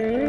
Mm-hmm.